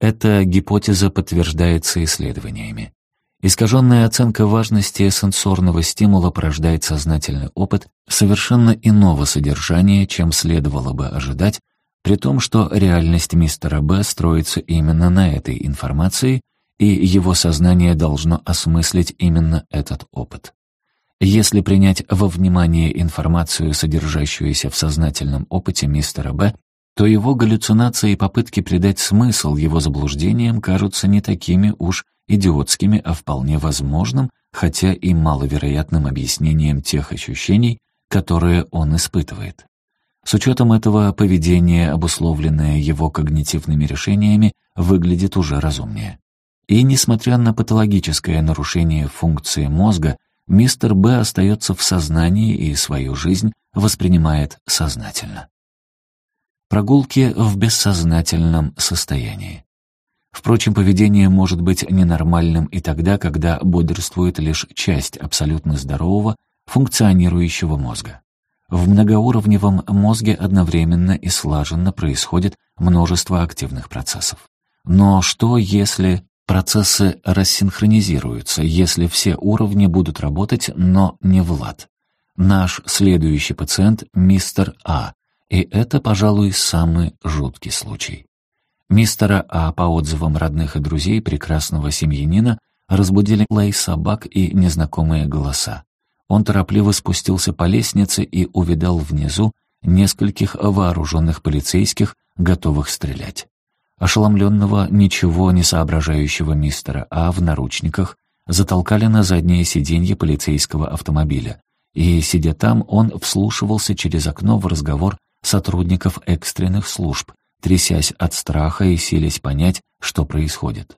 Эта гипотеза подтверждается исследованиями. Искаженная оценка важности сенсорного стимула порождает сознательный опыт совершенно иного содержания, чем следовало бы ожидать, при том, что реальность мистера Б строится именно на этой информации, и его сознание должно осмыслить именно этот опыт. Если принять во внимание информацию, содержащуюся в сознательном опыте мистера Б, то его галлюцинации и попытки придать смысл его заблуждениям кажутся не такими уж идиотскими, а вполне возможным, хотя и маловероятным объяснением тех ощущений, которые он испытывает. С учетом этого поведение, обусловленное его когнитивными решениями, выглядит уже разумнее. И несмотря на патологическое нарушение функции мозга, мистер Б остается в сознании и свою жизнь воспринимает сознательно прогулки в бессознательном состоянии. Впрочем, поведение может быть ненормальным и тогда, когда бодрствует лишь часть абсолютно здорового, функционирующего мозга. В многоуровневом мозге одновременно и слаженно происходит множество активных процессов. Но что, если процессы рассинхронизируются, если все уровни будут работать, но не в лад? Наш следующий пациент, мистер А, и это, пожалуй, самый жуткий случай. Мистера А по отзывам родных и друзей прекрасного семьянина разбудили лай собак и незнакомые голоса. Он торопливо спустился по лестнице и увидал внизу нескольких вооруженных полицейских, готовых стрелять. Ошеломленного, ничего не соображающего мистера А в наручниках затолкали на заднее сиденье полицейского автомобиля, и, сидя там, он вслушивался через окно в разговор сотрудников экстренных служб, трясясь от страха и селись понять, что происходит.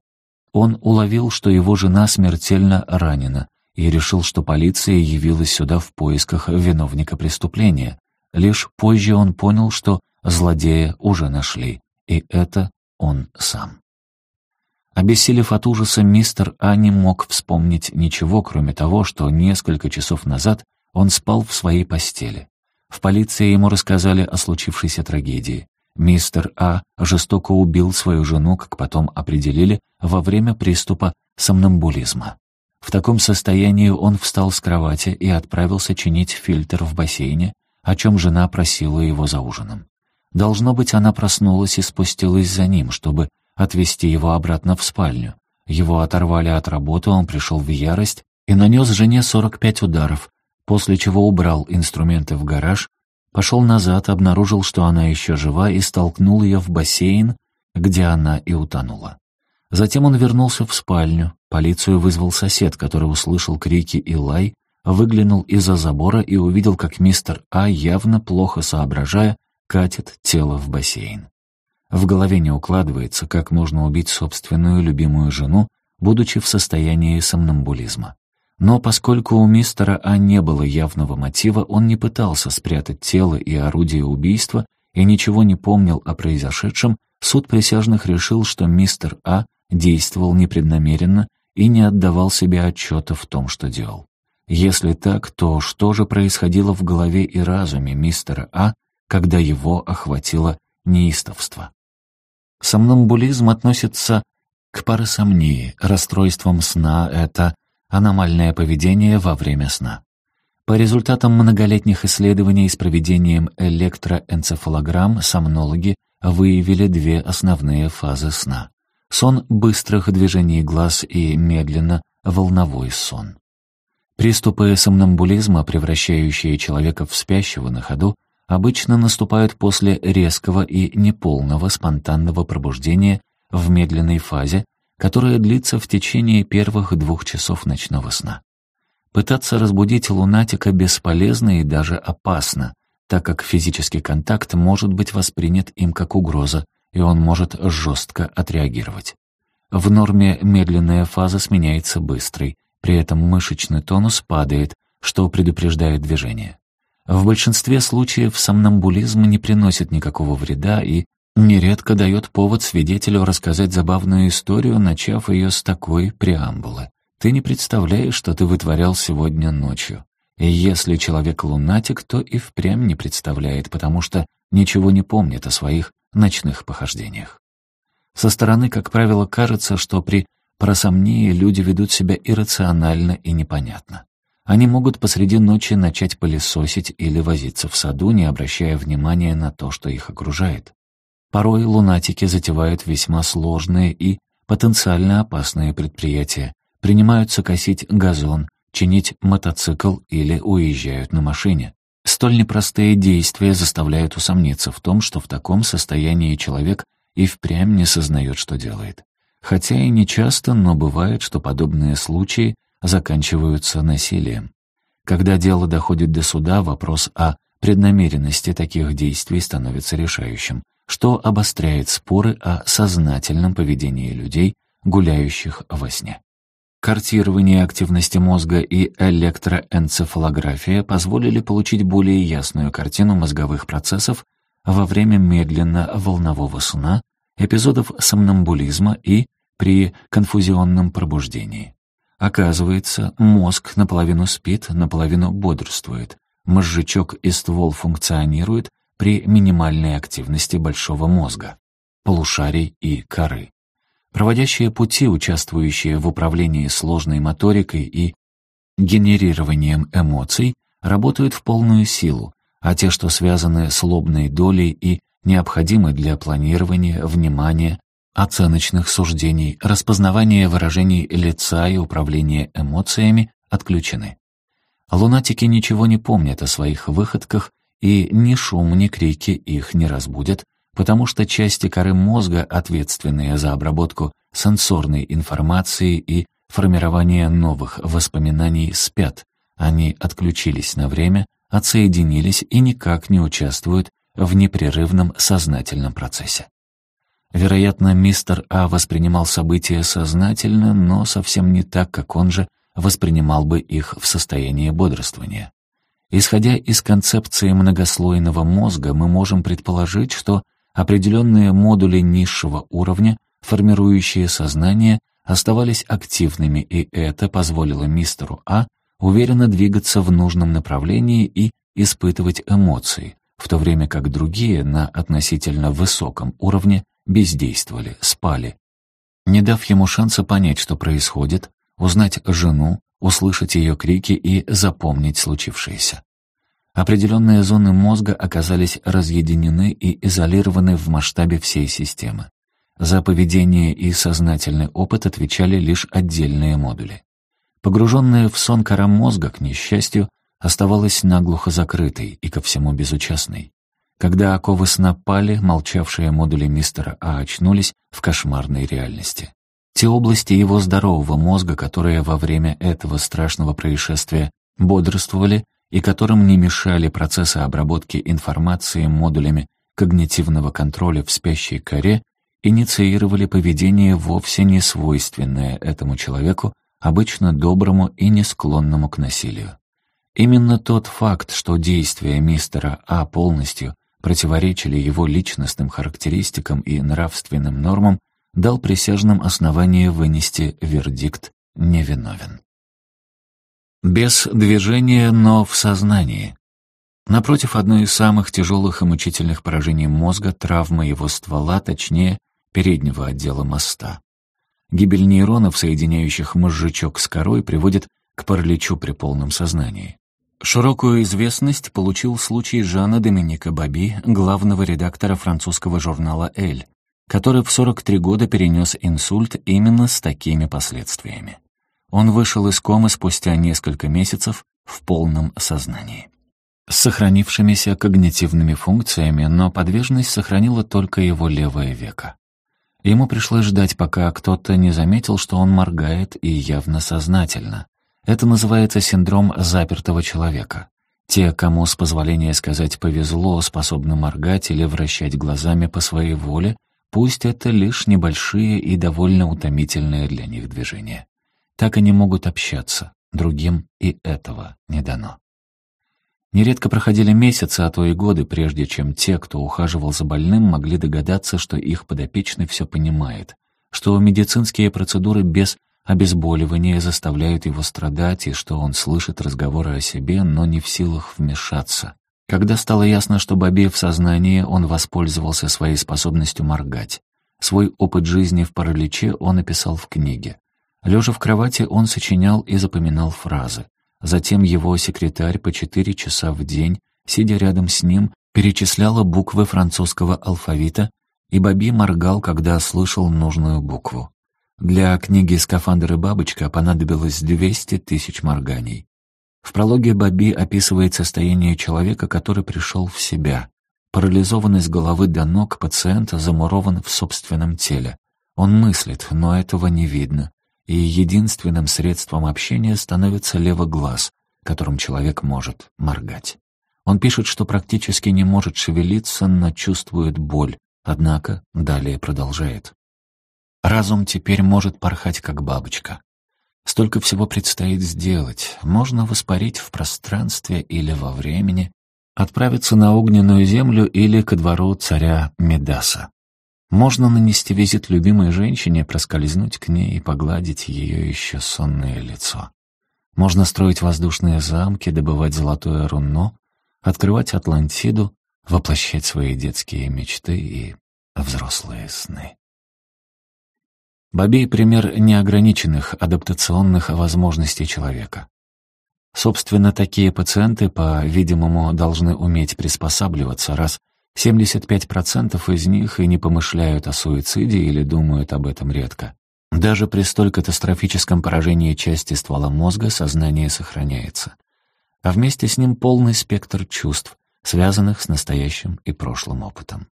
Он уловил, что его жена смертельно ранена, и решил, что полиция явилась сюда в поисках виновника преступления. Лишь позже он понял, что злодея уже нашли, и это он сам. Обессилев от ужаса, мистер А не мог вспомнить ничего, кроме того, что несколько часов назад он спал в своей постели. В полиции ему рассказали о случившейся трагедии. Мистер А жестоко убил свою жену, как потом определили, во время приступа сомнамбулизма. В таком состоянии он встал с кровати и отправился чинить фильтр в бассейне, о чем жена просила его за ужином. Должно быть, она проснулась и спустилась за ним, чтобы отвезти его обратно в спальню. Его оторвали от работы, он пришел в ярость и нанес жене 45 ударов, после чего убрал инструменты в гараж, пошел назад, обнаружил, что она еще жива, и столкнул ее в бассейн, где она и утонула. Затем он вернулся в спальню, полицию вызвал сосед, который услышал крики и лай, выглянул из-за забора и увидел, как мистер А, явно плохо соображая, катит тело в бассейн. В голове не укладывается, как можно убить собственную любимую жену, будучи в состоянии сомнамбулизма. Но поскольку у мистера А не было явного мотива, он не пытался спрятать тело и орудие убийства и ничего не помнил о произошедшем, суд присяжных решил, что мистер А действовал непреднамеренно и не отдавал себе отчета в том, что делал. Если так, то что же происходило в голове и разуме мистера А, когда его охватило неистовство? Сомнамбулизм относится к парасомнии, расстройствам сна это аномальное поведение во время сна. По результатам многолетних исследований с проведением электроэнцефалограмм сомнологи выявили две основные фазы сна. Сон быстрых движений глаз и медленно волновой сон. Приступы сомнамбулизма, превращающие человека в спящего на ходу, обычно наступают после резкого и неполного спонтанного пробуждения в медленной фазе которая длится в течение первых двух часов ночного сна. Пытаться разбудить лунатика бесполезно и даже опасно, так как физический контакт может быть воспринят им как угроза, и он может жестко отреагировать. В норме медленная фаза сменяется быстрой, при этом мышечный тонус падает, что предупреждает движение. В большинстве случаев сомнамбулизм не приносит никакого вреда и Нередко дает повод свидетелю рассказать забавную историю, начав ее с такой преамбулы. Ты не представляешь, что ты вытворял сегодня ночью. И если человек лунатик, то и впрямь не представляет, потому что ничего не помнит о своих ночных похождениях. Со стороны, как правило, кажется, что при просомнии люди ведут себя иррационально и непонятно. Они могут посреди ночи начать пылесосить или возиться в саду, не обращая внимания на то, что их окружает. Порой лунатики затевают весьма сложные и потенциально опасные предприятия, принимаются косить газон, чинить мотоцикл или уезжают на машине. Столь непростые действия заставляют усомниться в том, что в таком состоянии человек и впрямь не сознает, что делает. Хотя и не часто, но бывает, что подобные случаи заканчиваются насилием. Когда дело доходит до суда, вопрос о преднамеренности таких действий становится решающим что обостряет споры о сознательном поведении людей, гуляющих во сне. Картирование активности мозга и электроэнцефалография позволили получить более ясную картину мозговых процессов во время медленно-волнового сна, эпизодов сомнамбулизма и при конфузионном пробуждении. Оказывается, мозг наполовину спит, наполовину бодрствует. Мозжечок и ствол функционируют, при минимальной активности большого мозга, полушарий и коры. Проводящие пути, участвующие в управлении сложной моторикой и генерированием эмоций, работают в полную силу, а те, что связаны с лобной долей и необходимы для планирования, внимания, оценочных суждений, распознавания выражений лица и управления эмоциями, отключены. Лунатики ничего не помнят о своих выходках и ни шум, ни крики их не разбудят, потому что части коры мозга, ответственные за обработку сенсорной информации и формирование новых воспоминаний, спят. Они отключились на время, отсоединились и никак не участвуют в непрерывном сознательном процессе. Вероятно, мистер А воспринимал события сознательно, но совсем не так, как он же воспринимал бы их в состоянии бодрствования. Исходя из концепции многослойного мозга, мы можем предположить, что определенные модули низшего уровня, формирующие сознание, оставались активными, и это позволило мистеру А уверенно двигаться в нужном направлении и испытывать эмоции, в то время как другие на относительно высоком уровне бездействовали, спали. Не дав ему шанса понять, что происходит, узнать жену, услышать ее крики и запомнить случившееся. Определенные зоны мозга оказались разъединены и изолированы в масштабе всей системы. За поведение и сознательный опыт отвечали лишь отдельные модули. Погруженная в сон кора мозга, к несчастью, оставалась наглухо закрытой и ко всему безучастной. Когда оковы сна пали, молчавшие модули мистера А очнулись в кошмарной реальности те области его здорового мозга, которые во время этого страшного происшествия бодрствовали и которым не мешали процессы обработки информации модулями когнитивного контроля в спящей коре, инициировали поведение вовсе не свойственное этому человеку, обычно доброму и не склонному к насилию. Именно тот факт, что действия мистера А полностью противоречили его личностным характеристикам и нравственным нормам, дал присяжным основание вынести вердикт «невиновен». Без движения, но в сознании. Напротив, одно из самых тяжелых и мучительных поражений мозга — травма его ствола, точнее, переднего отдела моста. Гибель нейронов, соединяющих мозжечок с корой, приводит к параличу при полном сознании. Широкую известность получил случай Жана Доминика Баби, главного редактора французского журнала «Эль», который в 43 года перенес инсульт именно с такими последствиями. Он вышел из комы спустя несколько месяцев в полном сознании. С сохранившимися когнитивными функциями, но подвижность сохранила только его левое веко. Ему пришлось ждать, пока кто-то не заметил, что он моргает и явно сознательно. Это называется синдром запертого человека. Те, кому, с позволения сказать, повезло, способны моргать или вращать глазами по своей воле, Пусть это лишь небольшие и довольно утомительные для них движения. Так они могут общаться, другим и этого не дано. Нередко проходили месяцы, а то и годы, прежде чем те, кто ухаживал за больным, могли догадаться, что их подопечный все понимает, что медицинские процедуры без обезболивания заставляют его страдать и что он слышит разговоры о себе, но не в силах вмешаться, когда стало ясно, что Бобе в сознании, он воспользовался своей способностью моргать. Свой опыт жизни в параличе он описал в книге. Лежа в кровати, он сочинял и запоминал фразы. Затем его секретарь по четыре часа в день, сидя рядом с ним, перечисляла буквы французского алфавита, и Баби моргал, когда слышал нужную букву. Для книги «Скафандр и бабочка» понадобилось 200 тысяч морганий. В прологе Баби описывает состояние человека, который пришел в себя. Парализованный с головы до ног пациента замурован в собственном теле. Он мыслит, но этого не видно. И единственным средством общения становится левый глаз, которым человек может моргать. Он пишет, что практически не может шевелиться, но чувствует боль. Однако далее продолжает. Разум теперь может порхать, как бабочка. Столько всего предстоит сделать. Можно воспарить в пространстве или во времени, отправиться на огненную землю или ко двору царя Медаса. Можно нанести визит любимой женщине, проскользнуть к ней и погладить ее еще сонное лицо. Можно строить воздушные замки, добывать золотое руно, открывать Атлантиду, воплощать свои детские мечты и взрослые сны. Бобей — пример неограниченных адаптационных возможностей человека. Собственно, такие пациенты, по-видимому, должны уметь приспосабливаться, раз 75% из них и не помышляют о суициде или думают об этом редко. Даже при столь катастрофическом поражении части ствола мозга сознание сохраняется. А вместе с ним полный спектр чувств, связанных с настоящим и прошлым опытом.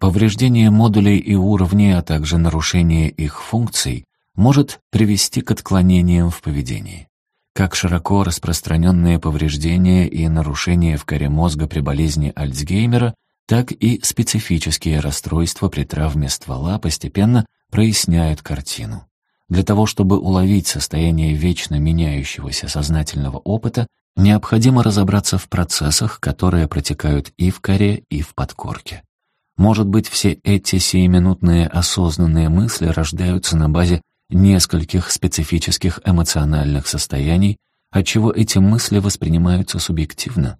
Повреждение модулей и уровней, а также нарушение их функций может привести к отклонениям в поведении. Как широко распространенные повреждения и нарушения в коре мозга при болезни Альцгеймера, так и специфические расстройства при травме ствола постепенно проясняют картину. Для того, чтобы уловить состояние вечно меняющегося сознательного опыта, необходимо разобраться в процессах, которые протекают и в коре, и в подкорке. Может быть, все эти сиюминутные осознанные мысли рождаются на базе нескольких специфических эмоциональных состояний, отчего эти мысли воспринимаются субъективно.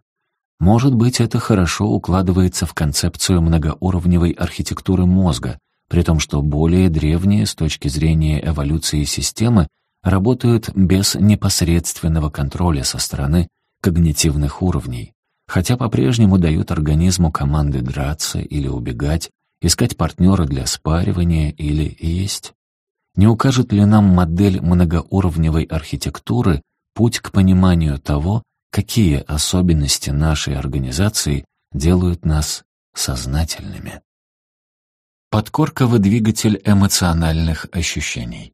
Может быть, это хорошо укладывается в концепцию многоуровневой архитектуры мозга, при том, что более древние с точки зрения эволюции системы работают без непосредственного контроля со стороны когнитивных уровней. Хотя по-прежнему дают организму команды драться или убегать, искать партнера для спаривания или есть? Не укажет ли нам модель многоуровневой архитектуры путь к пониманию того, какие особенности нашей организации делают нас сознательными? Подкорковый двигатель эмоциональных ощущений.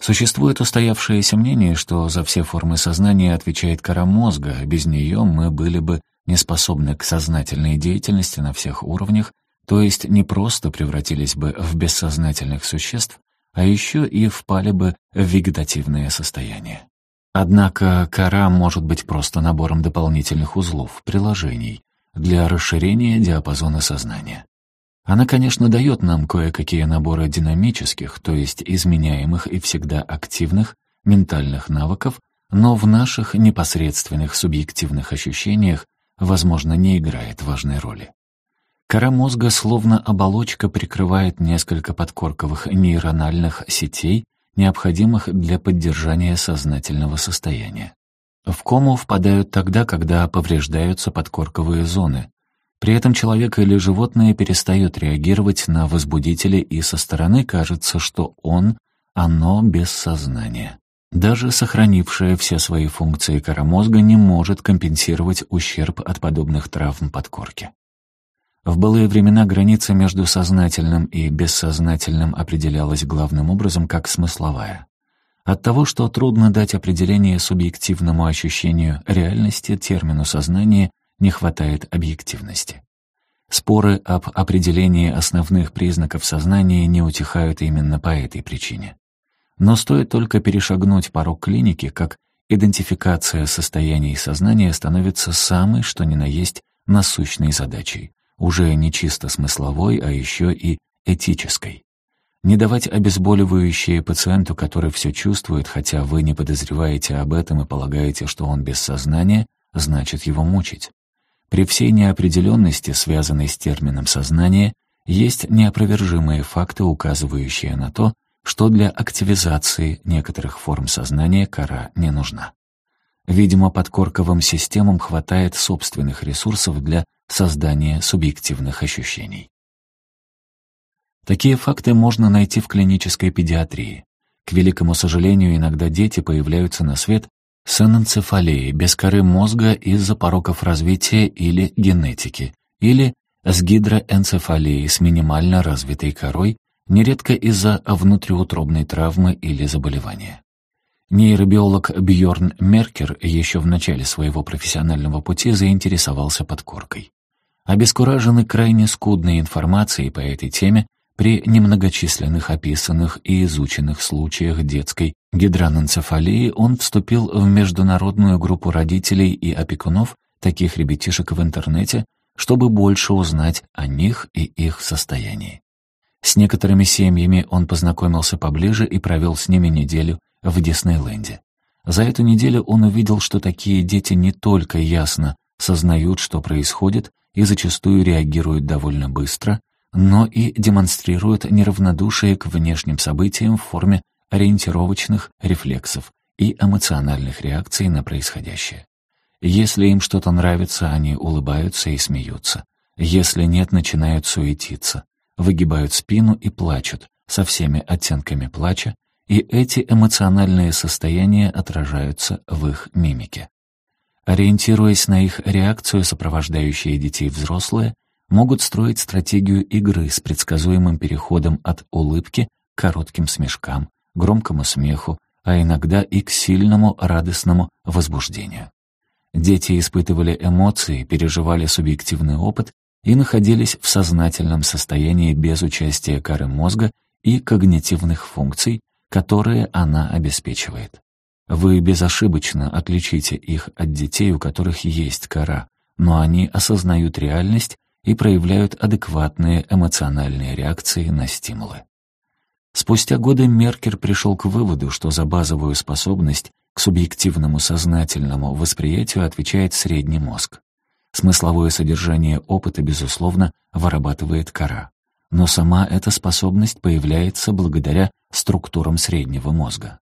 Существует устоявшееся мнение, что за все формы сознания отвечает кора мозга, без нее мы были бы не способны к сознательной деятельности на всех уровнях, то есть не просто превратились бы в бессознательных существ, а еще и впали бы в вегетативное состояние. Однако кора может быть просто набором дополнительных узлов, приложений для расширения диапазона сознания. Она, конечно, дает нам кое-какие наборы динамических, то есть изменяемых и всегда активных, ментальных навыков, но в наших непосредственных субъективных ощущениях, возможно, не играет важной роли. Кора мозга словно оболочка прикрывает несколько подкорковых нейрональных сетей, необходимых для поддержания сознательного состояния. В кому впадают тогда, когда повреждаются подкорковые зоны, при этом человек или животное перестает реагировать на возбудители, и со стороны кажется, что он — оно без сознания. Даже сохранившее все свои функции кора мозга не может компенсировать ущерб от подобных травм подкорки. В былые времена граница между сознательным и бессознательным определялась главным образом как смысловая. От того, что трудно дать определение субъективному ощущению реальности термину «сознание», не хватает объективности. Споры об определении основных признаков сознания не утихают именно по этой причине. Но стоит только перешагнуть порог клиники, как идентификация состояний сознания становится самой, что ни на есть, насущной задачей, уже не чисто смысловой, а еще и этической. Не давать обезболивающее пациенту, который все чувствует, хотя вы не подозреваете об этом и полагаете, что он без сознания, значит его мучить. При всей неопределенности, связанной с термином «сознание», есть неопровержимые факты, указывающие на то, что для активизации некоторых форм сознания кора не нужна. Видимо, подкорковым системам хватает собственных ресурсов для создания субъективных ощущений. Такие факты можно найти в клинической педиатрии. К великому сожалению, иногда дети появляются на свет с энцефалией без коры мозга из-за пороков развития или генетики, или с гидроэнцефалией с минимально развитой корой, нередко из-за внутриутробной травмы или заболевания. Нейробиолог Бьорн Меркер еще в начале своего профессионального пути заинтересовался подкоркой. Обескуражены крайне скудной информацией по этой теме, при немногочисленных описанных и изученных случаях детской гидранэнцефалии он вступил в международную группу родителей и опекунов таких ребятишек в интернете, чтобы больше узнать о них и их состоянии. С некоторыми семьями он познакомился поближе и провел с ними неделю в Диснейленде. За эту неделю он увидел, что такие дети не только ясно сознают, что происходит, и зачастую реагируют довольно быстро, но и демонстрирует неравнодушие к внешним событиям в форме ориентировочных рефлексов и эмоциональных реакций на происходящее. Если им что-то нравится, они улыбаются и смеются. Если нет, начинают суетиться, выгибают спину и плачут, со всеми оттенками плача, и эти эмоциональные состояния отражаются в их мимике. Ориентируясь на их реакцию, сопровождающие детей взрослые могут строить стратегию игры с предсказуемым переходом от улыбки к коротким смешкам, громкому смеху, а иногда и к сильному радостному возбуждению. Дети испытывали эмоции, переживали субъективный опыт и находились в сознательном состоянии без участия коры мозга и когнитивных функций, которые она обеспечивает. Вы безошибочно отличите их от детей, у которых есть кора, но они осознают реальность и проявляют адекватные эмоциональные реакции на стимулы. Спустя годы Меркер пришел к выводу, что за базовую способность к субъективному сознательному восприятию отвечает средний мозг. Смысловое содержание опыта, безусловно, вырабатывает кора. Но сама эта способность появляется благодаря структурам среднего мозга.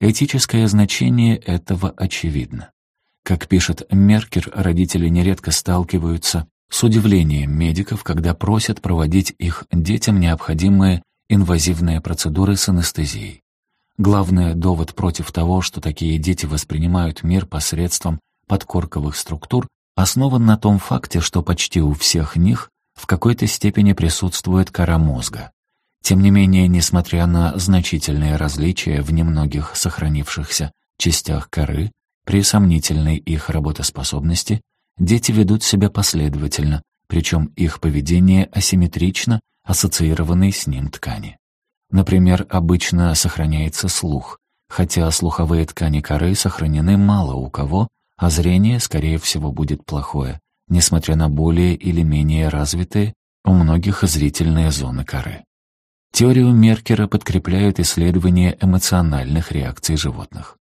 Этическое значение этого очевидно. Как пишет Меркер, родители нередко сталкиваются с удивлением медиков, когда просят проводить их детям необходимые инвазивные процедуры с анестезией. Главный довод против того, что такие дети воспринимают мир посредством подкорковых структур, основан на том факте, что почти у всех них в какой-то степени присутствует кора мозга. Тем не менее, несмотря на значительные различия в немногих сохранившихся частях коры, при сомнительной их работоспособности – дети ведут себя последовательно, причем их поведение асимметрично ассоциированной с ним ткани. Например, обычно сохраняется слух, хотя слуховые ткани коры сохранены мало у кого, а зрение, скорее всего, будет плохое, несмотря на более или менее развитые у многих зрительные зоны коры. Теорию Меркера подкрепляют исследования эмоциональных реакций животных.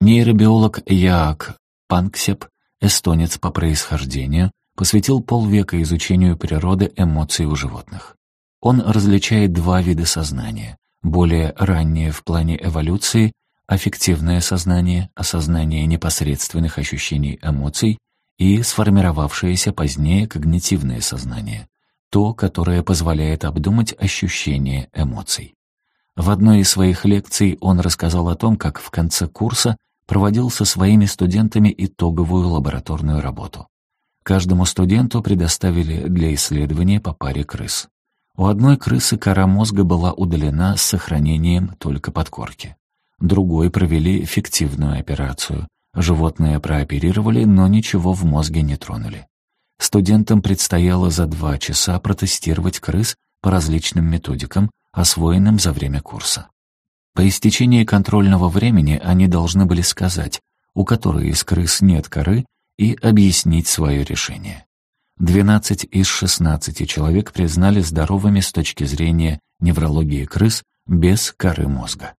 Нейробиолог Яак Панксеп эстонец по происхождению, посвятил полвека изучению природы эмоций у животных. Он различает два вида сознания, более раннее в плане эволюции, аффективное сознание, осознание непосредственных ощущений эмоций и сформировавшееся позднее когнитивное сознание, то, которое позволяет обдумать ощущение эмоций. В одной из своих лекций он рассказал о том, как в конце курса проводил со своими студентами итоговую лабораторную работу. Каждому студенту предоставили для исследования по паре крыс. У одной крысы кора мозга была удалена с сохранением только подкорки. Другой провели фиктивную операцию. Животное прооперировали, но ничего в мозге не тронули. Студентам предстояло за два часа протестировать крыс по различным методикам, освоенным за время курса. По истечении контрольного времени они должны были сказать, у которой из крыс нет коры, и объяснить свое решение. 12 из 16 человек признали здоровыми с точки зрения неврологии крыс без коры мозга.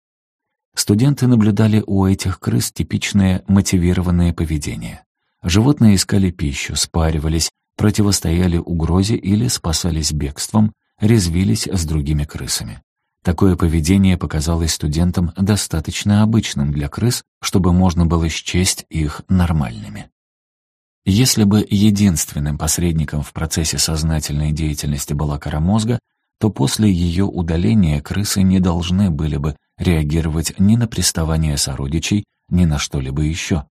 Студенты наблюдали у этих крыс типичное мотивированное поведение. Животные искали пищу, спаривались, противостояли угрозе или спасались бегством, резвились с другими крысами. Такое поведение показалось студентам достаточно обычным для крыс, чтобы можно было счесть их нормальными. Если бы единственным посредником в процессе сознательной деятельности была кора мозга, то после ее удаления крысы не должны были бы реагировать ни на приставание сородичей, ни на что-либо еще.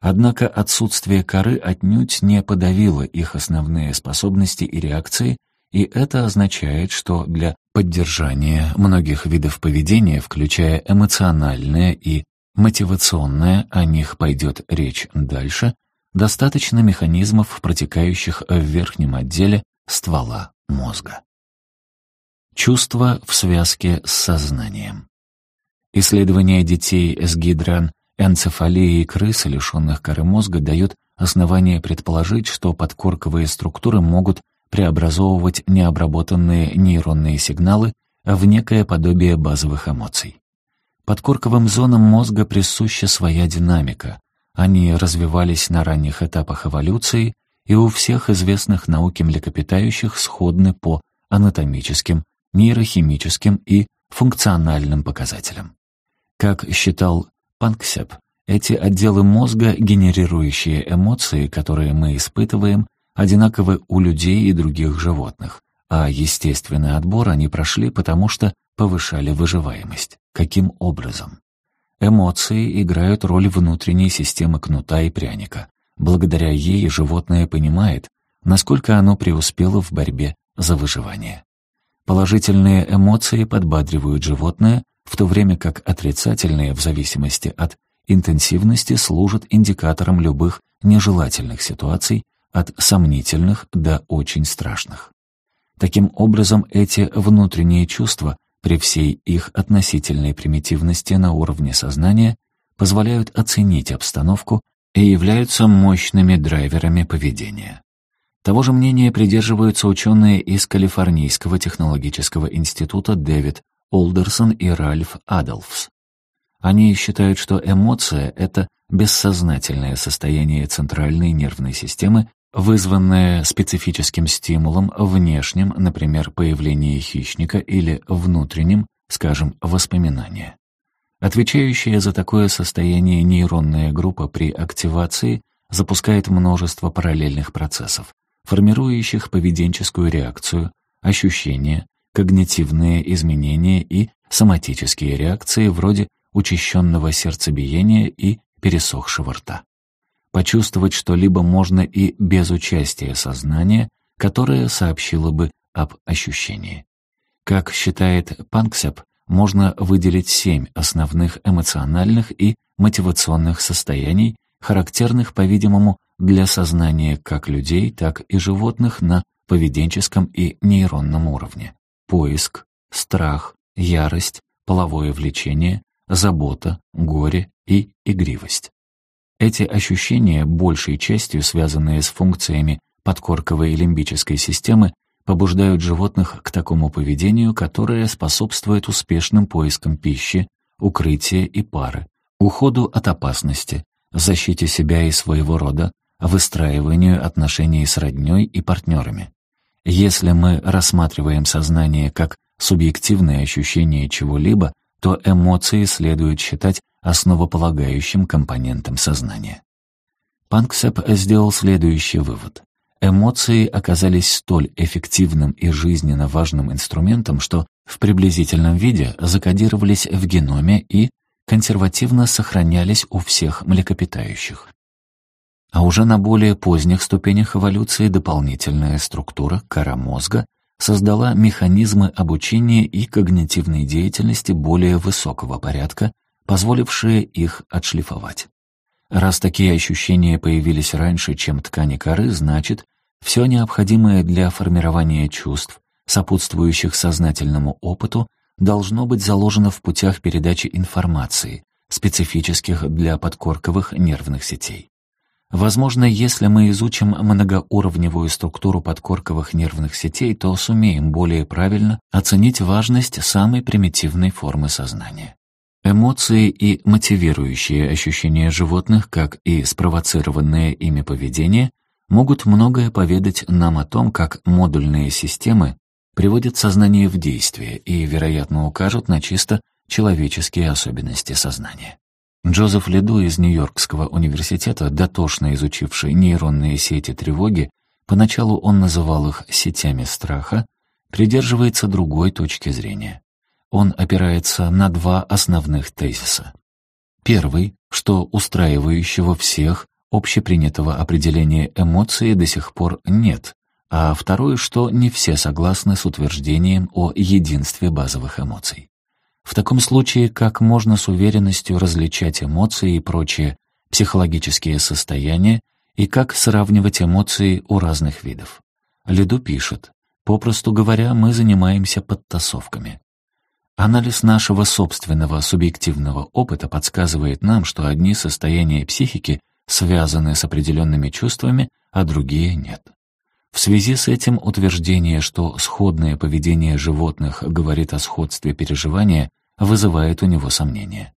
Однако отсутствие коры отнюдь не подавило их основные способности и реакции, и это означает, что для поддержания многих видов поведения, включая эмоциональное и мотивационное, о них пойдет речь дальше, достаточно механизмов, протекающих в верхнем отделе ствола мозга. Чувства в связке с сознанием. Исследования детей с гидран, энцефалией крыс, лишенных коры мозга, дают основание предположить, что подкорковые структуры могут преобразовывать необработанные нейронные сигналы в некое подобие базовых эмоций. Подкорковым зонам мозга присуща своя динамика. Они развивались на ранних этапах эволюции, и у всех известных науке млекопитающих сходны по анатомическим, нейрохимическим и функциональным показателям. Как считал Панксеп, эти отделы мозга, генерирующие эмоции, которые мы испытываем, одинаковы у людей и других животных, а естественный отбор они прошли, потому что повышали выживаемость. Каким образом? Эмоции играют роль внутренней системы кнута и пряника. Благодаря ей животное понимает, насколько оно преуспело в борьбе за выживание. Положительные эмоции подбадривают животное, в то время как отрицательные, в зависимости от интенсивности, служат индикатором любых нежелательных ситуаций, от сомнительных до очень страшных. Таким образом, эти внутренние чувства, при всей их относительной примитивности на уровне сознания, позволяют оценить обстановку и являются мощными драйверами поведения. Того же мнения придерживаются ученые из Калифорнийского технологического института Дэвид Олдерсон и Ральф Адолфс. Они считают, что эмоция — это бессознательное состояние центральной нервной системы, вызванное специфическим стимулом внешним, например, появление хищника или внутренним, скажем, воспоминание. Отвечающая за такое состояние нейронная группа при активации запускает множество параллельных процессов, формирующих поведенческую реакцию, ощущения, когнитивные изменения и соматические реакции вроде учащенного сердцебиения и пересохшего рта почувствовать что-либо можно и без участия сознания, которое сообщило бы об ощущении. Как считает Панксеп, можно выделить семь основных эмоциональных и мотивационных состояний, характерных, по-видимому, для сознания как людей, так и животных на поведенческом и нейронном уровне. Поиск, страх, ярость, половое влечение, забота, горе и игривость. Эти ощущения большей частью связанные с функциями подкорковой и лимбической системы побуждают животных к такому поведению, которое способствует успешным поискам пищи, укрытия и пары, уходу от опасности, защите себя и своего рода, выстраиванию отношений с роднёй и партнерами. Если мы рассматриваем сознание как субъективное ощущение чего-либо, то эмоции следует считать основополагающим компонентом сознания. Панксеп сделал следующий вывод. Эмоции оказались столь эффективным и жизненно важным инструментом, что в приблизительном виде закодировались в геноме и консервативно сохранялись у всех млекопитающих. А уже на более поздних ступенях эволюции дополнительная структура кора мозга создала механизмы обучения и когнитивной деятельности более высокого порядка, позволившие их отшлифовать. Раз такие ощущения появились раньше, чем ткани коры, значит, все необходимое для формирования чувств, сопутствующих сознательному опыту, должно быть заложено в путях передачи информации, специфических для подкорковых нервных сетей. Возможно, если мы изучим многоуровневую структуру подкорковых нервных сетей, то сумеем более правильно оценить важность самой примитивной формы сознания. Эмоции и мотивирующие ощущения животных, как и спровоцированное ими поведение, могут многое поведать нам о том, как модульные системы приводят сознание в действие и, вероятно, укажут на чисто человеческие особенности сознания. Джозеф Леду из Нью-Йоркского университета, дотошно изучивший нейронные сети тревоги, поначалу он называл их «сетями страха», придерживается другой точки зрения он опирается на два основных тезиса. Первый, что устраивающего всех общепринятого определения эмоции до сих пор нет, а второй, что не все согласны с утверждением о единстве базовых эмоций. В таком случае, как можно с уверенностью различать эмоции и прочие психологические состояния, и как сравнивать эмоции у разных видов. Лиду пишет, попросту говоря, мы занимаемся подтасовками. Анализ нашего собственного субъективного опыта подсказывает нам, что одни состояния психики связаны с определенными чувствами, а другие нет. В связи с этим утверждение, что сходное поведение животных говорит о сходстве переживания, вызывает у него сомнения.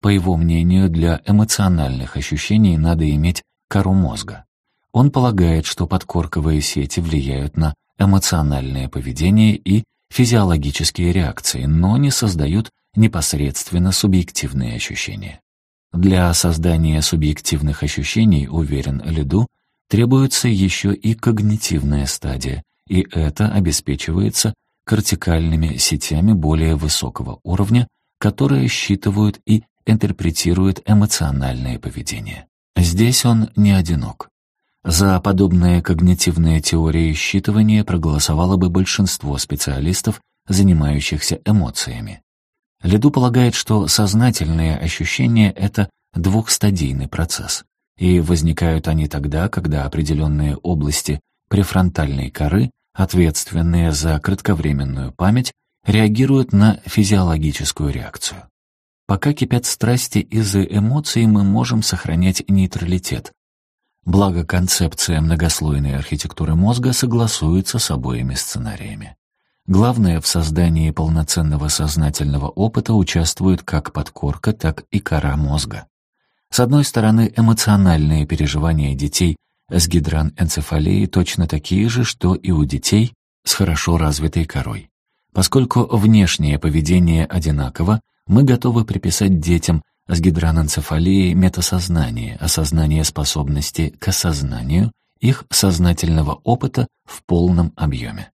По его мнению, для эмоциональных ощущений надо иметь кору мозга. Он полагает, что подкорковые сети влияют на эмоциональное поведение и физиологические реакции, но не создают непосредственно субъективные ощущения. Для создания субъективных ощущений, уверен Лиду, требуется еще и когнитивная стадия, и это обеспечивается кортикальными сетями более высокого уровня, которые считывают и интерпретируют эмоциональное поведение. Здесь он не одинок. За подобные когнитивные теории считывания проголосовало бы большинство специалистов, занимающихся эмоциями. Лиду полагает, что сознательные ощущения — это двухстадийный процесс, и возникают они тогда, когда определенные области префронтальной коры, ответственные за кратковременную память, реагируют на физиологическую реакцию. Пока кипят страсти из-за эмоций, мы можем сохранять нейтралитет, Благо концепция многослойной архитектуры мозга согласуется с обоими сценариями. Главное, в создании полноценного сознательного опыта участвуют как подкорка, так и кора мозга. С одной стороны, эмоциональные переживания детей с гидранэнцефалией точно такие же, что и у детей с хорошо развитой корой. Поскольку внешнее поведение одинаково, мы готовы приписать детям с гидрананцефалией метасознания, осознание способности к осознанию, их сознательного опыта в полном объеме.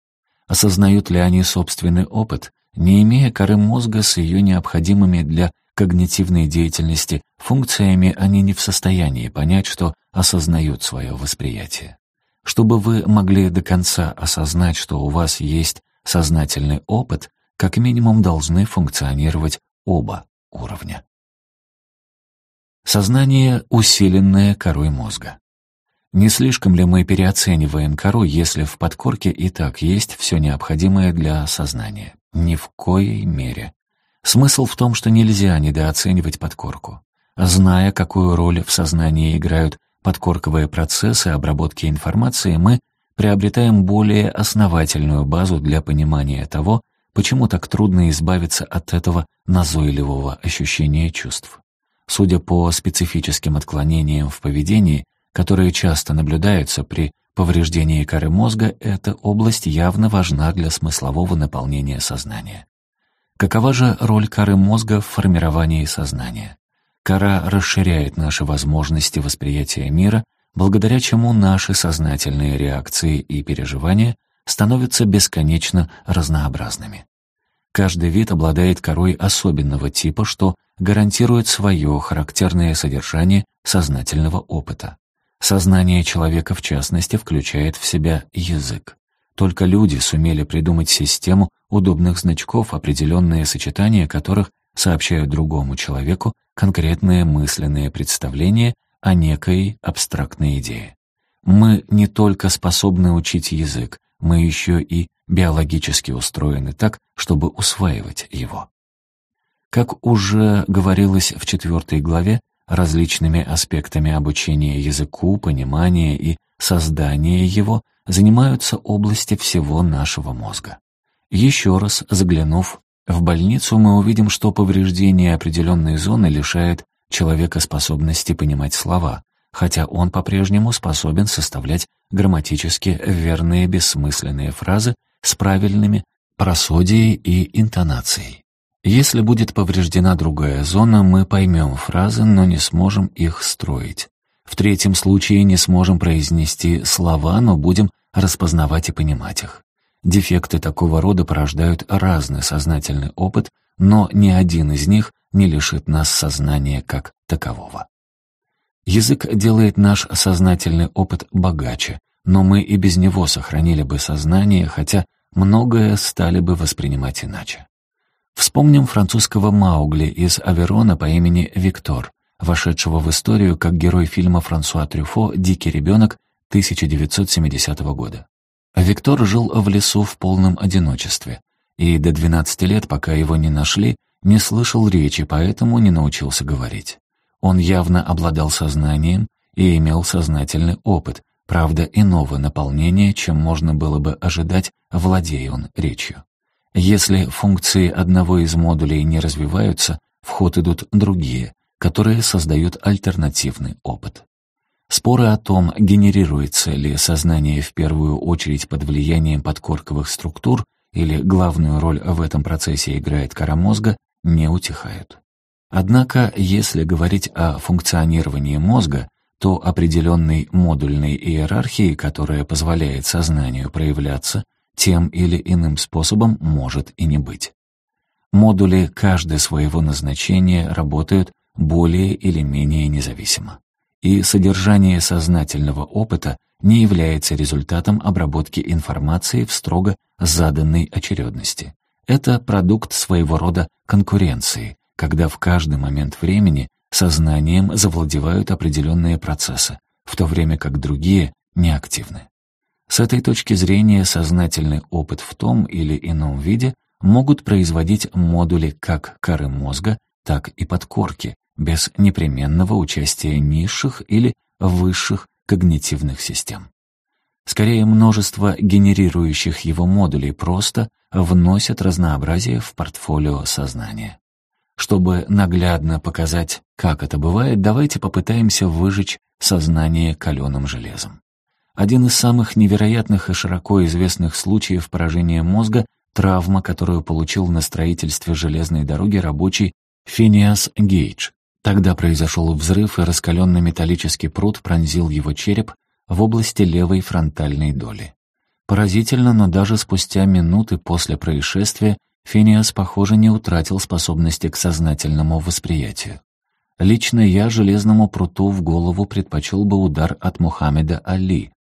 Осознают ли они собственный опыт, не имея коры мозга с ее необходимыми для когнитивной деятельности функциями, они не в состоянии понять, что осознают свое восприятие. Чтобы вы могли до конца осознать, что у вас есть сознательный опыт, как минимум должны функционировать оба уровня. Сознание, усиленное корой мозга. Не слишком ли мы переоцениваем кору, если в подкорке и так есть все необходимое для сознания? Ни в коей мере. Смысл в том, что нельзя недооценивать подкорку. Зная, какую роль в сознании играют подкорковые процессы обработки информации, мы приобретаем более основательную базу для понимания того, почему так трудно избавиться от этого назойливого ощущения чувств судя по специфическим отклонениям в поведении, которые часто наблюдаются при повреждении коры мозга, эта область явно важна для смыслового наполнения сознания. Какова же роль коры мозга в формировании сознания? Кора расширяет наши возможности восприятия мира, благодаря чему наши сознательные реакции и переживания становятся бесконечно разнообразными. Каждый вид обладает корой особенного типа, что гарантирует свое характерное содержание сознательного опыта. Сознание человека, в частности, включает в себя язык. Только люди сумели придумать систему удобных значков, определенные сочетания которых сообщают другому человеку конкретное мысленное представление о некой абстрактной идее. Мы не только способны учить язык, мы еще и биологически устроены так, чтобы усваивать его. Как уже говорилось в четвертой главе, различными аспектами обучения языку, понимания и создания его занимаются области всего нашего мозга. Еще раз заглянув в больницу, мы увидим, что повреждение определенной зоны лишает человека способности понимать слова, хотя он по-прежнему способен составлять грамматически верные бессмысленные фразы с правильными просодией и интонацией. Если будет повреждена другая зона, мы поймем фразы, но не сможем их строить. В третьем случае не сможем произнести слова, но будем распознавать и понимать их. Дефекты такого рода порождают разный сознательный опыт, но ни один из них не лишит нас сознания как такового. Язык делает наш сознательный опыт богаче, но мы и без него сохранили бы сознание, хотя многое стали бы воспринимать иначе. Вспомним французского Маугли из Аверона по имени Виктор, вошедшего в историю как герой фильма Франсуа Трюфо «Дикий ребенок» 1970 года. Виктор жил в лесу в полном одиночестве, и до 12 лет, пока его не нашли, не слышал речи, поэтому не научился говорить. Он явно обладал сознанием и имел сознательный опыт, правда, иного наполнения, чем можно было бы ожидать, владея он речью. Если функции одного из модулей не развиваются, в ход идут другие, которые создают альтернативный опыт. Споры о том, генерируется ли сознание в первую очередь под влиянием подкорковых структур или главную роль в этом процессе играет кора мозга, не утихают. Однако, если говорить о функционировании мозга, то определенной модульной иерархии, которая позволяет сознанию проявляться, тем или иным способом может и не быть. Модули каждой своего назначения работают более или менее независимо. И содержание сознательного опыта не является результатом обработки информации в строго заданной очередности. Это продукт своего рода конкуренции, когда в каждый момент времени сознанием завладевают определенные процессы, в то время как другие неактивны. С этой точки зрения сознательный опыт в том или ином виде могут производить модули как коры мозга, так и подкорки, без непременного участия низших или высших когнитивных систем. Скорее, множество генерирующих его модулей просто вносят разнообразие в портфолио сознания. Чтобы наглядно показать, как это бывает, давайте попытаемся выжечь сознание каленым железом. Один из самых невероятных и широко известных случаев поражения мозга — травма, которую получил на строительстве железной дороги рабочий Финиас Гейдж. Тогда произошел взрыв, и раскаленный металлический пруд пронзил его череп в области левой фронтальной доли. Поразительно, но даже спустя минуты после происшествия Финиас, похоже, не утратил способности к сознательному восприятию. Лично я железному пруту в голову предпочел бы удар от Мухаммеда Али,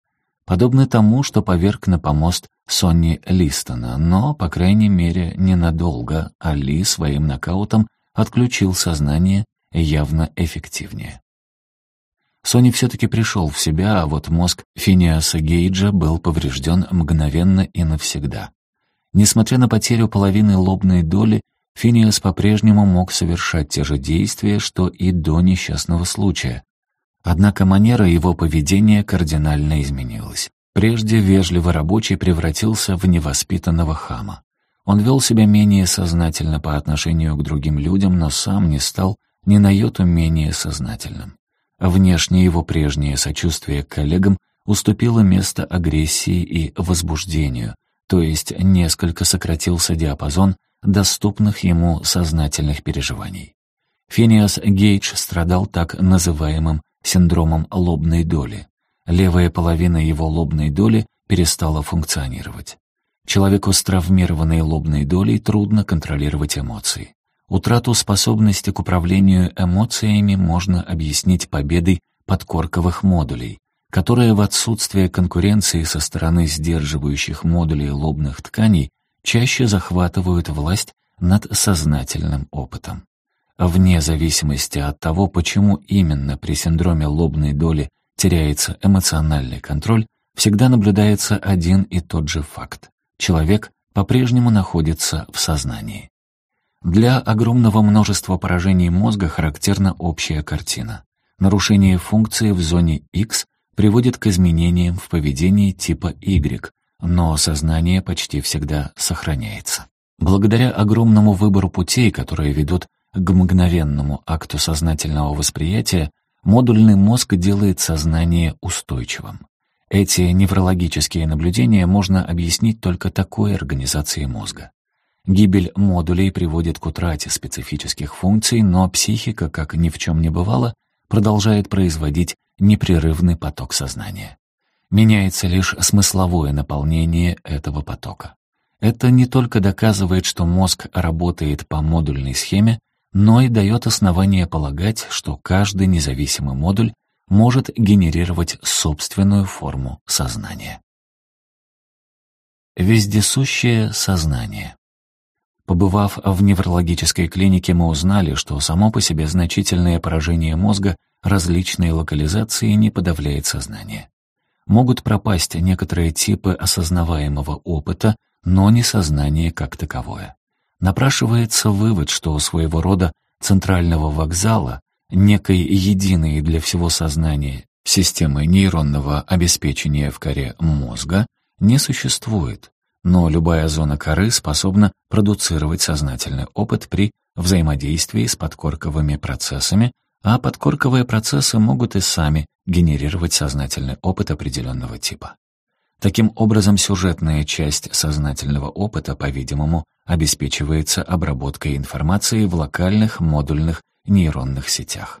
подобно тому, что поверг на помост Сонни Листона, но, по крайней мере, ненадолго Али своим нокаутом отключил сознание явно эффективнее. Сони все-таки пришел в себя, а вот мозг Финиаса Гейджа был поврежден мгновенно и навсегда. Несмотря на потерю половины лобной доли, Финиас по-прежнему мог совершать те же действия, что и до несчастного случая. Однако манера его поведения кардинально изменилась. Прежде вежливый рабочий превратился в невоспитанного хама. Он вел себя менее сознательно по отношению к другим людям, но сам не стал ни на йоту менее сознательным. Внешне его прежнее сочувствие к коллегам уступило место агрессии и возбуждению, то есть несколько сократился диапазон доступных ему сознательных переживаний. Фениас Гейдж страдал так называемым синдромом лобной доли. Левая половина его лобной доли перестала функционировать. Человеку с травмированной лобной долей трудно контролировать эмоции. Утрату способности к управлению эмоциями можно объяснить победой подкорковых модулей, которая в отсутствие конкуренции со стороны сдерживающих модулей лобных тканей чаще захватывают власть над сознательным опытом. Вне зависимости от того, почему именно при синдроме лобной доли теряется эмоциональный контроль, всегда наблюдается один и тот же факт. Человек по-прежнему находится в сознании. Для огромного множества поражений мозга характерна общая картина. Нарушение функции в зоне X приводит к изменениям в поведении типа Y, но сознание почти всегда сохраняется. Благодаря огромному выбору путей, которые ведут к мгновенному акту сознательного восприятия, модульный мозг делает сознание устойчивым. Эти неврологические наблюдения можно объяснить только такой организацией мозга. Гибель модулей приводит к утрате специфических функций, но психика, как ни в чем не бывало, продолжает производить непрерывный поток сознания. Меняется лишь смысловое наполнение этого потока. Это не только доказывает, что мозг работает по модульной схеме, но и дает основание полагать, что каждый независимый модуль может генерировать собственную форму сознания. Вездесущее сознание. Побывав в неврологической клинике, мы узнали, что само по себе значительное поражение мозга различной локализации не подавляет сознание. Могут пропасть некоторые типы осознаваемого опыта, но не сознание как таковое. Напрашивается вывод, что у своего рода центрального вокзала, некой единой для всего сознания системы нейронного обеспечения в коре мозга, не существует, но любая зона коры способна продуцировать сознательный опыт при взаимодействии с подкорковыми процессами, а подкорковые процессы могут и сами генерировать сознательный опыт определенного типа. Таким образом, сюжетная часть сознательного опыта, по-видимому, обеспечивается обработкой информации в локальных модульных нейронных сетях.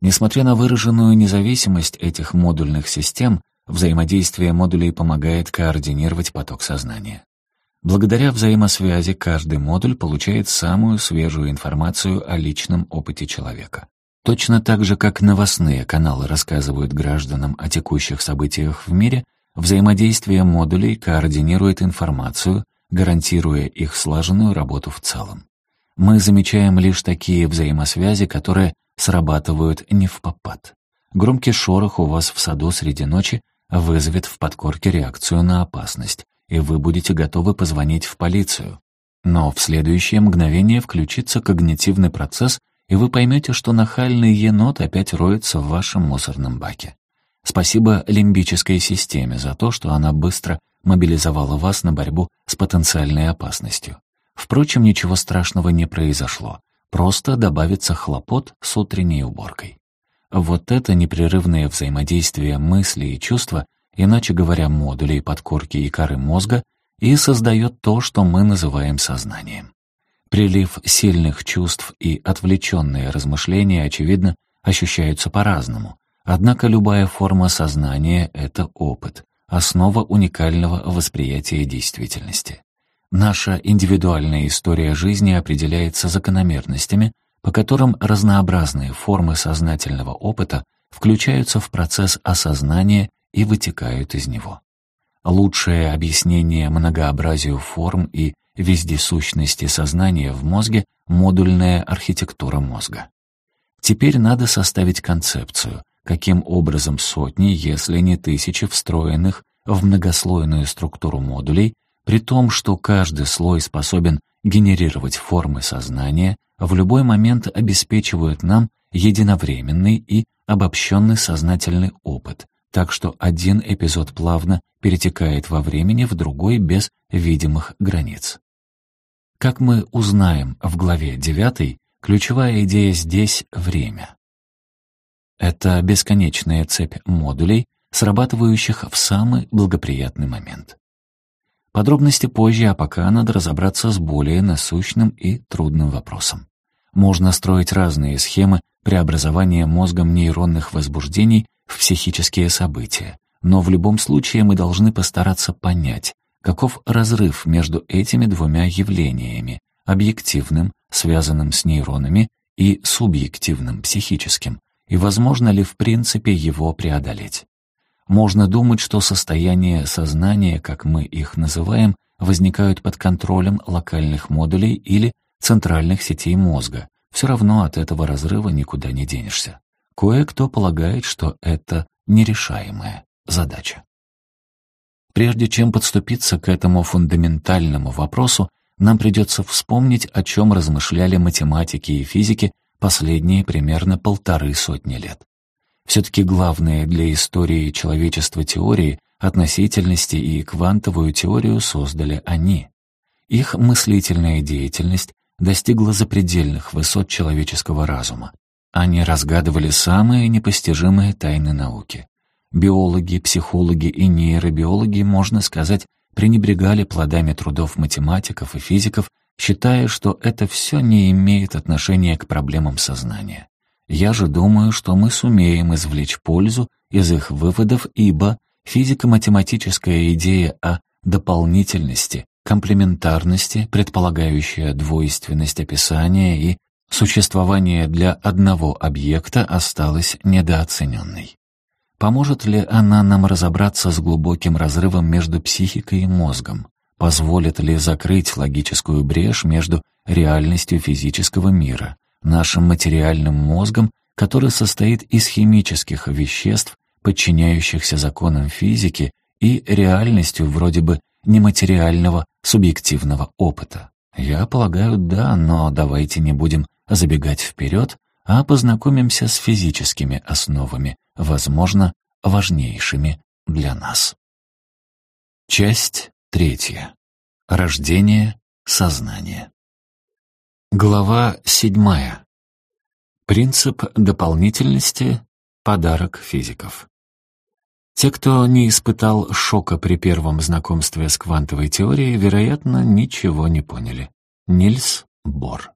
Несмотря на выраженную независимость этих модульных систем, Взаимодействие модулей помогает координировать поток сознания. Благодаря взаимосвязи каждый модуль получает самую свежую информацию о личном опыте человека. Точно так же, как новостные каналы рассказывают гражданам о текущих событиях в мире, взаимодействие модулей координирует информацию, гарантируя их слаженную работу в целом. Мы замечаем лишь такие взаимосвязи, которые срабатывают не в попад. Громкий шорох у вас в саду среди ночи вызовет в подкорке реакцию на опасность, и вы будете готовы позвонить в полицию. Но в следующее мгновение включится когнитивный процесс, и вы поймете, что нахальный енот опять роется в вашем мусорном баке. Спасибо лимбической системе за то, что она быстро мобилизовала вас на борьбу с потенциальной опасностью. Впрочем, ничего страшного не произошло. Просто добавится хлопот с утренней уборкой. Вот это непрерывное взаимодействие мысли и чувства, иначе говоря, модулей подкорки и коры мозга, и создает то, что мы называем сознанием. Прилив сильных чувств и отвлеченные размышления, очевидно, ощущаются по-разному. Однако любая форма сознания — это опыт, основа уникального восприятия действительности. Наша индивидуальная история жизни определяется закономерностями, по которым разнообразные формы сознательного опыта включаются в процесс осознания и вытекают из него. Лучшее объяснение многообразию форм и вездесущности сознания в мозге — модульная архитектура мозга. Теперь надо составить концепцию, каким образом сотни, если не тысячи встроенных в многослойную структуру модулей, при том, что каждый слой способен генерировать формы сознания а в любой момент обеспечивают нам единовременный и обобщенный сознательный опыт, так что один эпизод плавно перетекает во времени в другой без видимых границ. Как мы узнаем в главе 9, ключевая идея здесь — время. Это бесконечная цепь модулей, срабатывающих в самый благоприятный момент. Подробности позже, а пока надо разобраться с более насущным и трудным вопросом. Можно строить разные схемы преобразования мозгом нейронных возбуждений в психические события, но в любом случае мы должны постараться понять, каков разрыв между этими двумя явлениями, объективным, связанным с нейронами, и субъективным, психическим, и возможно ли в принципе его преодолеть. Можно думать, что состояние сознания, как мы их называем, возникают под контролем локальных модулей или центральных сетей мозга. Все равно от этого разрыва никуда не денешься. Кое-кто полагает, что это нерешаемая задача. Прежде чем подступиться к этому фундаментальному вопросу, нам придется вспомнить, о чем размышляли математики и физики последние примерно полторы сотни лет все-таки главные для истории человечества теории относительности и квантовую теорию создали они. Их мыслительная деятельность достигла запредельных высот человеческого разума. Они разгадывали самые непостижимые тайны науки. Биологи, психологи и нейробиологи, можно сказать, пренебрегали плодами трудов математиков и физиков, считая, что это все не имеет отношения к проблемам сознания. Я же думаю, что мы сумеем извлечь пользу из их выводов, ибо физико-математическая идея о дополнительности, комплементарности, предполагающая двойственность описания и существование для одного объекта осталась недооцененной. Поможет ли она нам разобраться с глубоким разрывом между психикой и мозгом? Позволит ли закрыть логическую брешь между реальностью физического мира нашим материальным мозгом, который состоит из химических веществ, подчиняющихся законам физики и реальностью вроде бы нематериального субъективного опыта. Я полагаю, да, но давайте не будем забегать вперед, а познакомимся с физическими основами, возможно, важнейшими для нас. Часть третья. Рождение сознания. Глава седьмая. Принцип дополнительности – подарок физиков. Те, кто не испытал шока при первом знакомстве с квантовой теорией, вероятно, ничего не поняли. Нильс Бор.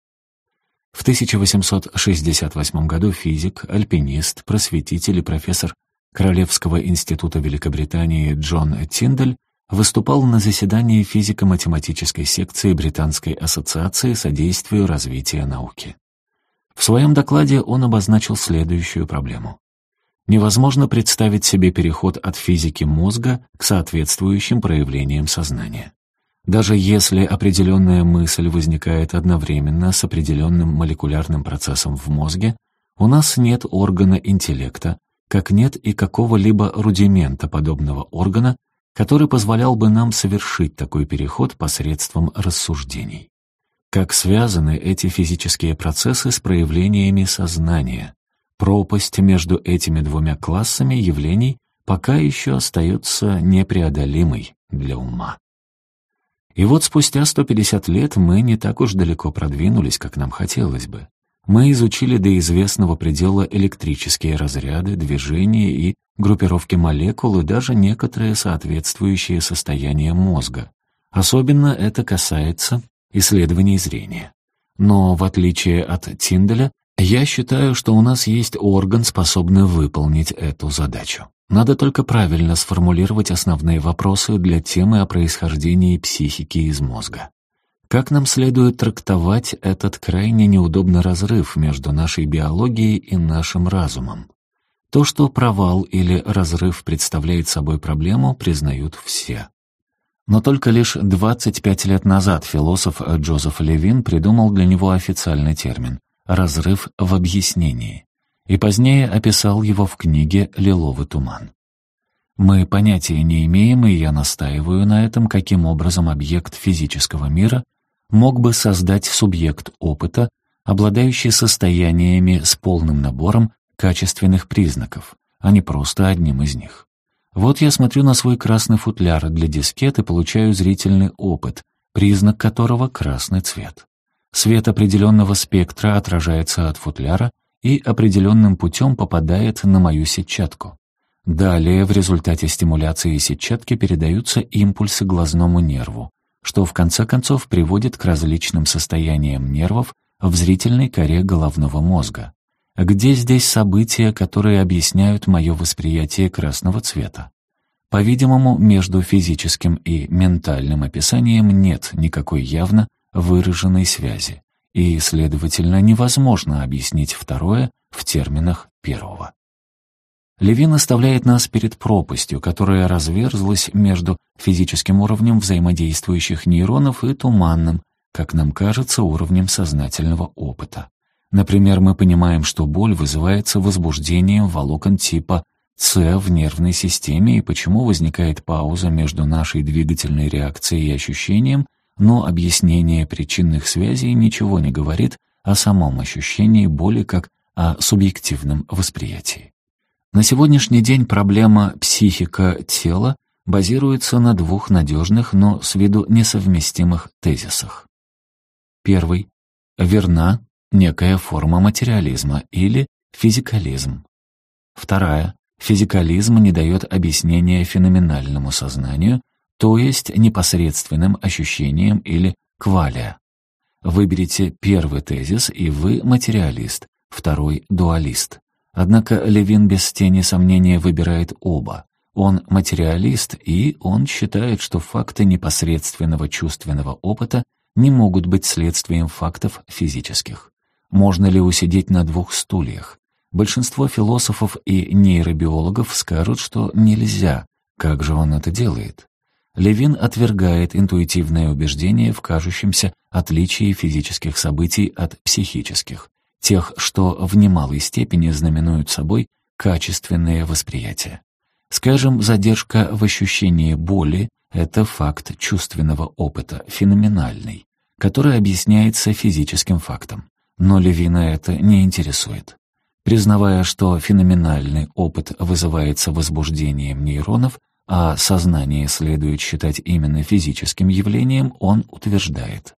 В 1868 году физик, альпинист, просветитель и профессор Королевского института Великобритании Джон Тиндаль выступал на заседании физико-математической секции Британской ассоциации содействию развития науки. В своем докладе он обозначил следующую проблему. Невозможно представить себе переход от физики мозга к соответствующим проявлениям сознания. Даже если определенная мысль возникает одновременно с определенным молекулярным процессом в мозге, у нас нет органа интеллекта, как нет и какого-либо рудимента подобного органа который позволял бы нам совершить такой переход посредством рассуждений. Как связаны эти физические процессы с проявлениями сознания? Пропасть между этими двумя классами явлений пока еще остается непреодолимой для ума. И вот спустя 150 лет мы не так уж далеко продвинулись, как нам хотелось бы. Мы изучили до известного предела электрические разряды, движения и группировки молекул и даже некоторые соответствующие состояния мозга. Особенно это касается исследований зрения. Но в отличие от Тинделя, я считаю, что у нас есть орган, способный выполнить эту задачу. Надо только правильно сформулировать основные вопросы для темы о происхождении психики из мозга. Как нам следует трактовать этот крайне неудобный разрыв между нашей биологией и нашим разумом? То, что провал или разрыв представляет собой проблему, признают все. Но только лишь 25 лет назад философ Джозеф Левин придумал для него официальный термин «разрыв в объяснении» и позднее описал его в книге «Лиловый туман». Мы понятия не имеем, и я настаиваю на этом, каким образом объект физического мира мог бы создать субъект опыта, обладающий состояниями с полным набором качественных признаков, а не просто одним из них. Вот я смотрю на свой красный футляр для дискет и получаю зрительный опыт, признак которого — красный цвет. Свет определенного спектра отражается от футляра и определенным путем попадает на мою сетчатку. Далее в результате стимуляции сетчатки передаются импульсы глазному нерву, что в конце концов приводит к различным состояниям нервов в зрительной коре головного мозга. Где здесь события, которые объясняют мое восприятие красного цвета? По-видимому, между физическим и ментальным описанием нет никакой явно выраженной связи, и, следовательно, невозможно объяснить второе в терминах первого. Левин оставляет нас перед пропастью, которая разверзлась между физическим уровнем взаимодействующих нейронов и туманным, как нам кажется, уровнем сознательного опыта. Например, мы понимаем, что боль вызывается возбуждением волокон типа С в нервной системе и почему возникает пауза между нашей двигательной реакцией и ощущением, но объяснение причинных связей ничего не говорит о самом ощущении боли как о субъективном восприятии. На сегодняшний день проблема психика-тело базируется на двух надежных, но с виду несовместимых тезисах. Первый. Верна некая форма материализма или физикализм. Вторая. Физикализм не дает объяснения феноменальному сознанию, то есть непосредственным ощущениям или квалия. Выберите первый тезис, и вы материалист, второй — дуалист. Однако Левин без тени сомнения выбирает оба. Он материалист, и он считает, что факты непосредственного чувственного опыта не могут быть следствием фактов физических. Можно ли усидеть на двух стульях? Большинство философов и нейробиологов скажут, что нельзя. Как же он это делает? Левин отвергает интуитивное убеждение в кажущемся отличии физических событий от психических, тех, что в немалой степени знаменуют собой качественное восприятие. Скажем, задержка в ощущении боли — это факт чувственного опыта, феноменальный, который объясняется физическим фактом но Левина это не интересует. Признавая, что феноменальный опыт вызывается возбуждением нейронов, а сознание следует считать именно физическим явлением, он утверждает.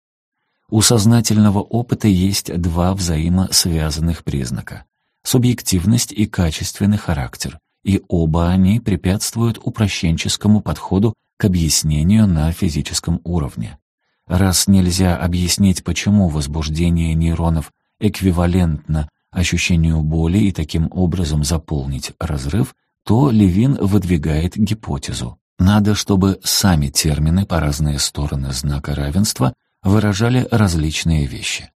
У сознательного опыта есть два взаимосвязанных признака — субъективность и качественный характер, и оба они препятствуют упрощенческому подходу к объяснению на физическом уровне раз нельзя объяснить, почему возбуждение нейронов эквивалентно ощущению боли и таким образом заполнить разрыв, то Левин выдвигает гипотезу. Надо, чтобы сами термины по разные стороны знака равенства выражали различные вещи.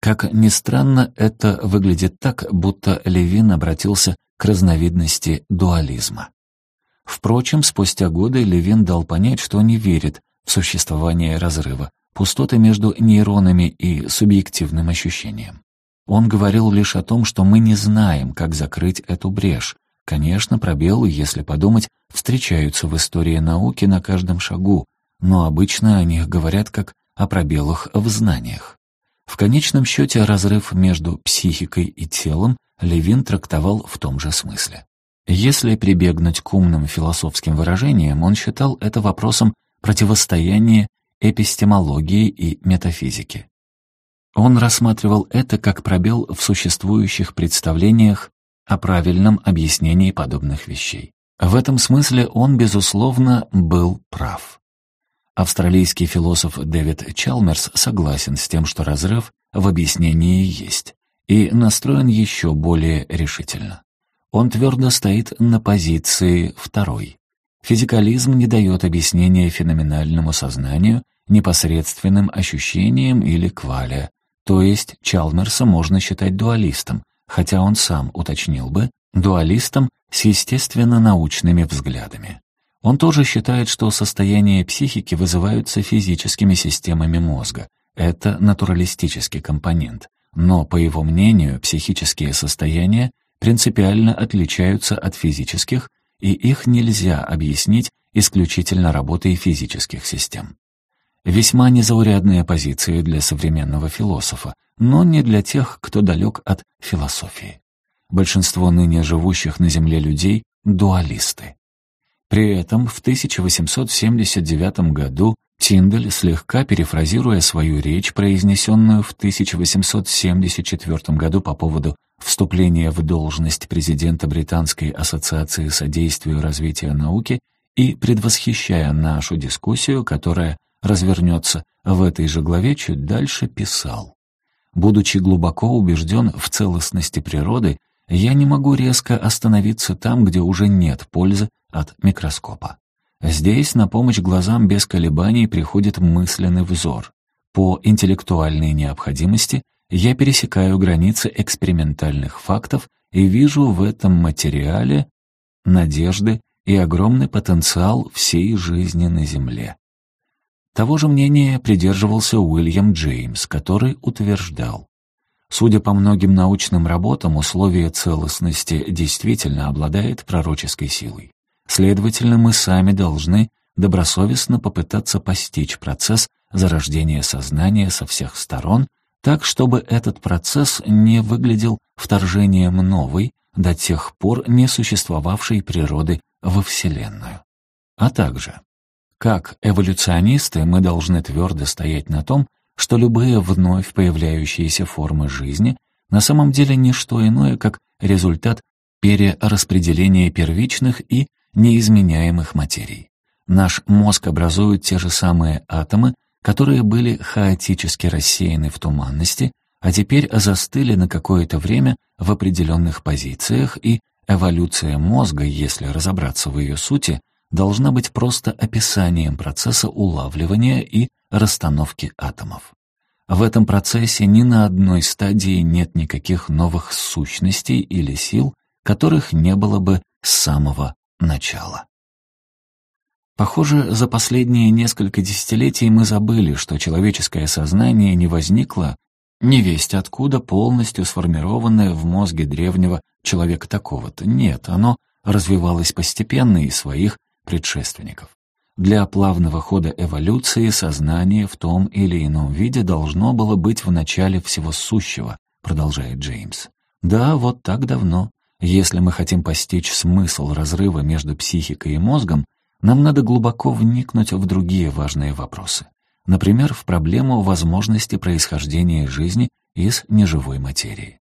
Как ни странно, это выглядит так, будто Левин обратился к разновидности дуализма. Впрочем, спустя годы Левин дал понять, что не верит существование разрыва, пустоты между нейронами и субъективным ощущением. Он говорил лишь о том, что мы не знаем, как закрыть эту брешь. Конечно, пробелы, если подумать, встречаются в истории науки на каждом шагу, но обычно о них говорят как о пробелах в знаниях. В конечном счете разрыв между психикой и телом Левин трактовал в том же смысле. Если прибегнуть к умным философским выражениям, он считал это вопросом противостояние эпистемологии и метафизики. Он рассматривал это как пробел в существующих представлениях о правильном объяснении подобных вещей. В этом смысле он, безусловно, был прав. Австралийский философ Дэвид Чалмерс согласен с тем, что разрыв в объяснении есть, и настроен еще более решительно. Он твердо стоит на позиции второй. Физикализм не дает объяснения феноменальному сознанию непосредственным ощущениям или кваля, то есть Чалмерса можно считать дуалистом, хотя он сам уточнил бы, дуалистом с естественно-научными взглядами. Он тоже считает, что состояния психики вызываются физическими системами мозга. Это натуралистический компонент. Но, по его мнению, психические состояния принципиально отличаются от физических и их нельзя объяснить исключительно работой физических систем. Весьма незаурядные позиции для современного философа, но не для тех, кто далек от философии. Большинство ныне живущих на Земле людей — дуалисты. При этом в 1879 году Тиндель, слегка перефразируя свою речь, произнесенную в 1874 году по поводу вступление в должность президента Британской ассоциации содействию развития науки и предвосхищая нашу дискуссию, которая развернется в этой же главе, чуть дальше писал. Будучи глубоко убежден в целостности природы, я не могу резко остановиться там, где уже нет пользы от микроскопа. Здесь на помощь глазам без колебаний приходит мысленный взор. По интеллектуальной необходимости – я пересекаю границы экспериментальных фактов и вижу в этом материале надежды и огромный потенциал всей жизни на Земле. Того же мнения придерживался Уильям Джеймс, который утверждал, Судя по многим научным работам, условие целостности действительно обладает пророческой силой. Следовательно, мы сами должны добросовестно попытаться постичь процесс зарождения сознания со всех сторон так, чтобы этот процесс не выглядел вторжением новой, до тех пор не существовавшей природы во Вселенную. А также, как эволюционисты мы должны твердо стоять на том, что любые вновь появляющиеся формы жизни на самом деле не что иное, как результат перераспределения первичных и неизменяемых материй. Наш мозг образует те же самые атомы, которые были хаотически рассеяны в туманности, а теперь застыли на какое-то время в определенных позициях, и эволюция мозга, если разобраться в ее сути, должна быть просто описанием процесса улавливания и расстановки атомов. В этом процессе ни на одной стадии нет никаких новых сущностей или сил, которых не было бы с самого начала. Похоже, за последние несколько десятилетий мы забыли, что человеческое сознание не возникло, не весть откуда полностью сформированное в мозге древнего человека такого-то. Нет, оно развивалось постепенно и своих предшественников. Для плавного хода эволюции сознание в том или ином виде должно было быть в начале всего сущего, продолжает Джеймс. Да, вот так давно. Если мы хотим постичь смысл разрыва между психикой и мозгом, нам надо глубоко вникнуть в другие важные вопросы. Например, в проблему возможности происхождения жизни из неживой материи.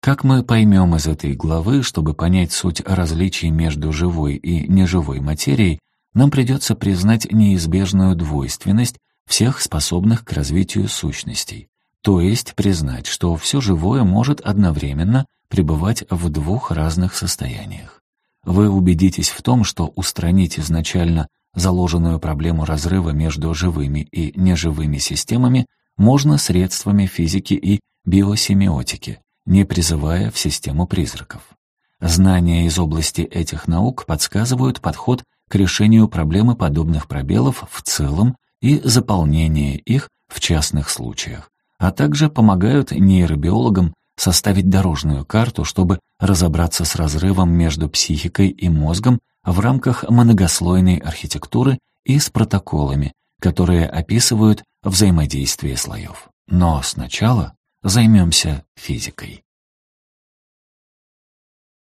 Как мы поймем из этой главы, чтобы понять суть различий между живой и неживой материей, нам придется признать неизбежную двойственность всех способных к развитию сущностей, то есть признать, что все живое может одновременно пребывать в двух разных состояниях вы убедитесь в том, что устранить изначально заложенную проблему разрыва между живыми и неживыми системами можно средствами физики и биосемиотики, не призывая в систему призраков. Знания из области этих наук подсказывают подход к решению проблемы подобных пробелов в целом и заполнение их в частных случаях, а также помогают нейробиологам составить дорожную карту, чтобы разобраться с разрывом между психикой и мозгом в рамках многослойной архитектуры и с протоколами, которые описывают взаимодействие слоев. Но сначала займемся физикой.